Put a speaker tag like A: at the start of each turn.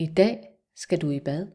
A: I dag skal du i bad.